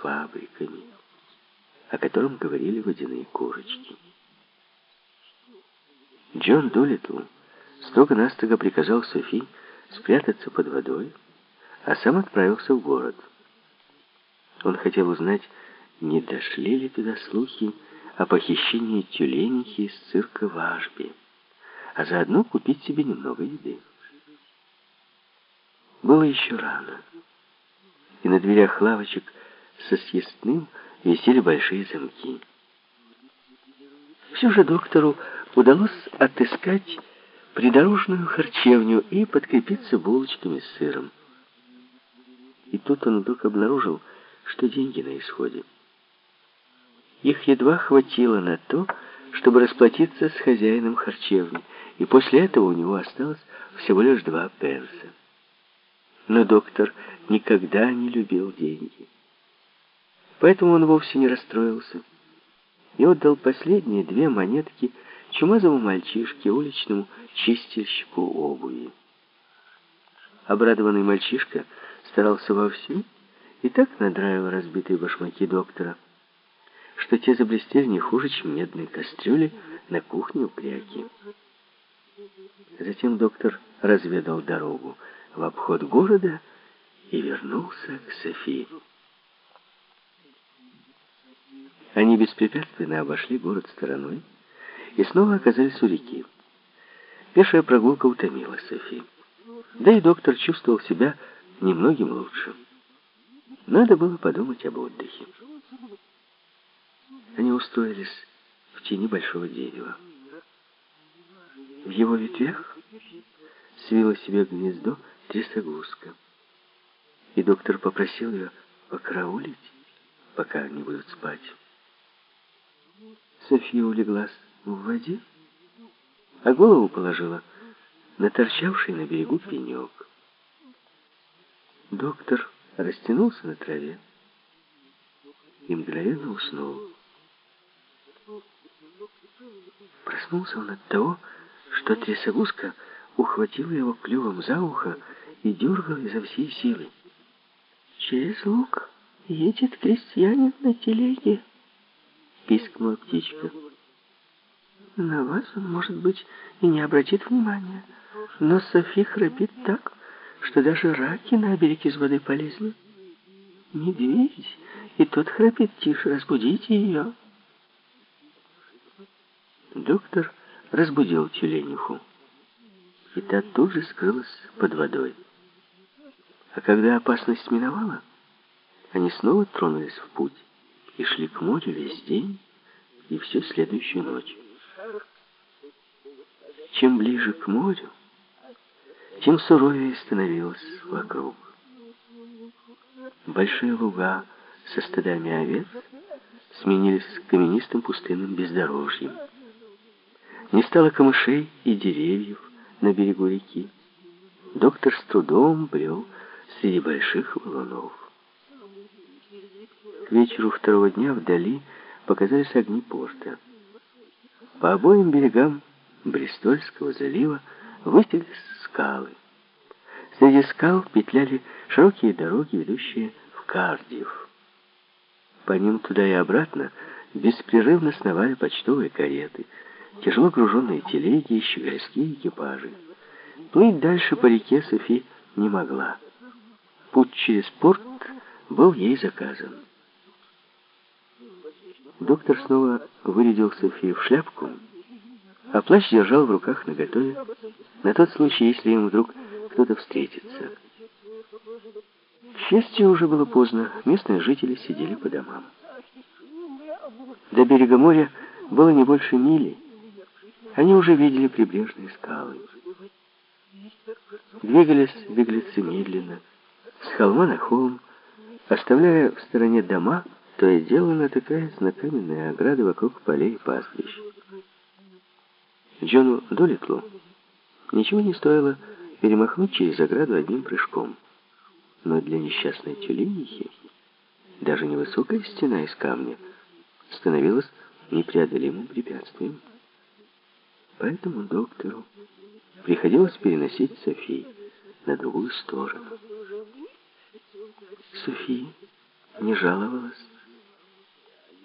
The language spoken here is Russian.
фабриками, о котором говорили водяные курочки. Джон Долитл строго-настрого приказал Софи спрятаться под водой, а сам отправился в город. Он хотел узнать, не дошли ли туда слухи о похищении тюленихи из цирка в Ашбе, а заодно купить себе немного еды. Было еще рано, и на дверях лавочек со съестным висели большие замки. Все же доктору удалось отыскать придорожную харчевню и подкрепиться булочками с сыром. И тут он вдруг обнаружил, что деньги на исходе. Их едва хватило на то, чтобы расплатиться с хозяином харчевни, и после этого у него осталось всего лишь два пенса. Но доктор никогда не любил деньги. Поэтому он вовсе не расстроился и отдал последние две монетки чумазому мальчишке, уличному чистильщику обуви. Обрадованный мальчишка старался вовсю и так надраивал разбитые башмаки доктора, что те заблестели не хуже, чем медные кастрюли на кухне у кряки. Затем доктор разведал дорогу в обход города и вернулся к Софии. Они беспрепятственно обошли город стороной и снова оказались у реки. Пешая прогулка утомила Софи. Да и доктор чувствовал себя немногим лучше. Надо было подумать об отдыхе. Они устроились в тени большого дерева. В его ветвях свила себе гнездо трясогузка. И доктор попросил ее покараулить, пока они будут спать. София улеглась в воде, а голову положила на торчавший на берегу пенек. Доктор растянулся на траве и мгновенно уснул. Проснулся он от того, что трясогузка ухватила его клювом за ухо и дергала изо всей силы. «Через луг едет крестьянин на телеге», — пискнула птичка. «На вас может быть, и не обратит внимания, но Софи храпит так, что даже раки на берег из воды полезли. Медведь, и тот храпит тише, разбудите ее». Доктор разбудил тюлениху, и та тут же скрылась под водой. А когда опасность миновала, они снова тронулись в путь и шли к морю весь день и всю следующую ночь. Чем ближе к морю, тем суровее становилось вокруг. Большие луга со стадами овец сменились каменистым пустынным бездорожьем. Не стало камышей и деревьев на берегу реки. Доктор с трудом брел среди больших валунов. К вечеру второго дня вдали показались огни порта. По обоим берегам Бристольского залива высились скалы. Среди скал петляли широкие дороги, ведущие в Кардив. По ним туда и обратно беспрерывно сновали почтовые кареты — тяжело груженные телеги и щегольские экипажи. Плыть дальше по реке Софи не могла. Путь через порт был ей заказан. Доктор снова вырядил Софи в шляпку, а плащ держал в руках наготове на тот случай, если им вдруг кто-то встретится. К счастью, уже было поздно, местные жители сидели по домам. До берега моря было не больше мили, они уже видели прибрежные скалы. Двигались беглецы медленно, с холма на холм, оставляя в стороне дома, то и дело натыкаясь на каменные ограды вокруг полей и пастбищ. Джону Долитлу ничего не стоило перемахнуть через ограду одним прыжком. Но для несчастной тюленихи даже невысокая стена из камня становилась непреодолимым препятствием. Поэтому доктору приходилось переносить Софи на другую сторону. «Софи, не жаловалась.